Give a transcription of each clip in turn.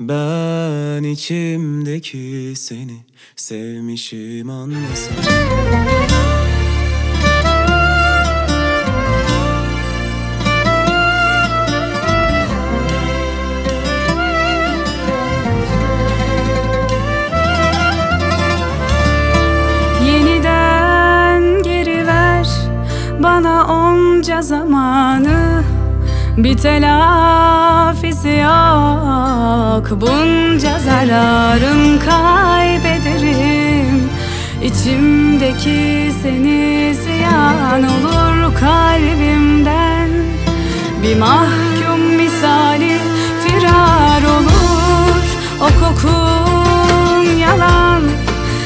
Ben içimdeki seni sevmişim anlasana Yeniden geri ver bana onca zamanı Bir telafisi yok. Bunca zararım kaybederim. İçimdeki seni ziyan olur kalbimden. Bir mahkum misali firar olur. O kokun yalan.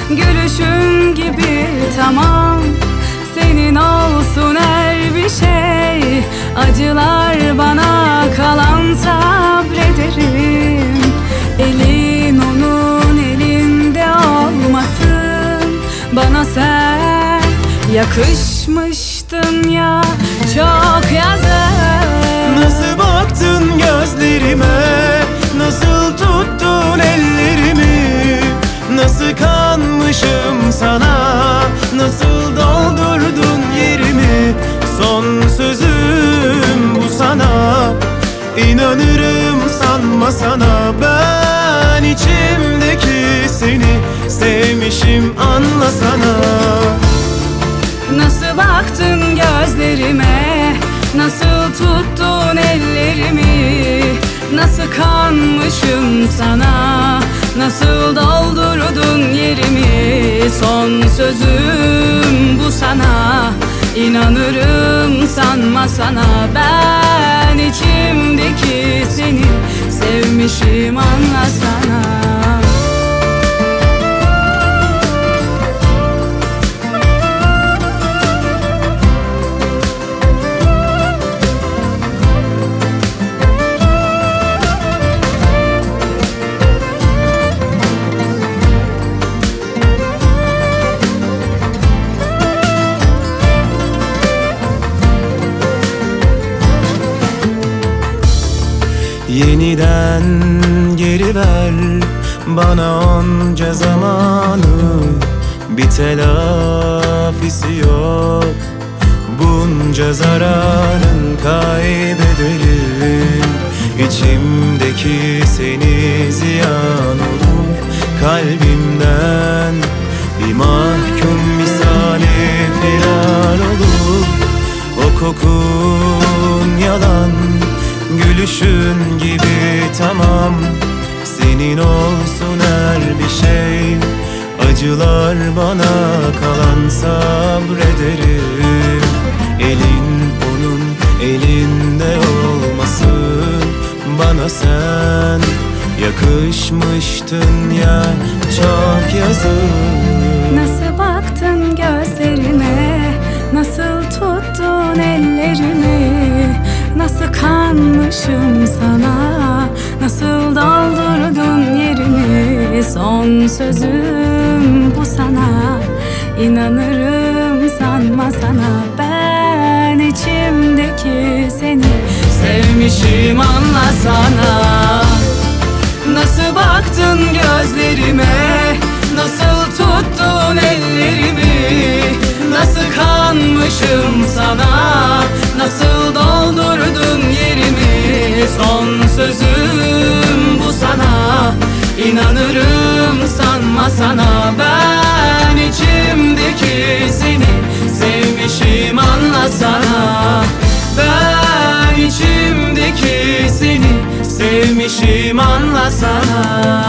Gülüşün gibi tamam. Senin olsun her bir şey. Acılar bana kalan sabrederim. Elin onun elinde olmasın. Bana sen yakışmıştın ya. Çok yazık seni Sevmişim anlasana Nasıl baktın gözlerime? Nasıl tuttun ellerimi? Nasıl kanmışım sana? Nasıl doldurdun yerimi? Son sözüm bu sana. İnanırım sanma sana. Ben içimdeki seni Sevmişim anlasana Yeniden geri ver bana onca zamanı. Bir telafisi yok. Bunca zararın kaybederim İçimdeki seni ziyan olur. Kalbimden bir mahkum misali firar olur. O yalan Gülüşün gibi tamam. Senin olsun her bir şey. Acılar bana kalan sabrederim. Elin onun elinde olmasın Bana sen. Yakışmıştın ya Çok yazık. Nasıl baktın gözlerime? Nasıl tuttun ellerimi Nasıl kanmışım sana? Nasıl doldurdun yerimi Son sözüm bu sana. İnanırım sanma sana. Ben içimdeki seni Sevmişim anlasana Nasıl baktın gözlerime? Nasıl tuttun ellerimi? Nasıl kanmışım sana Son sözüm bu sana. İnanırım sanma sana. Ben içimdeki seni Sevmişim anlasana. Ben içimdeki seni Sevmişim anlasana.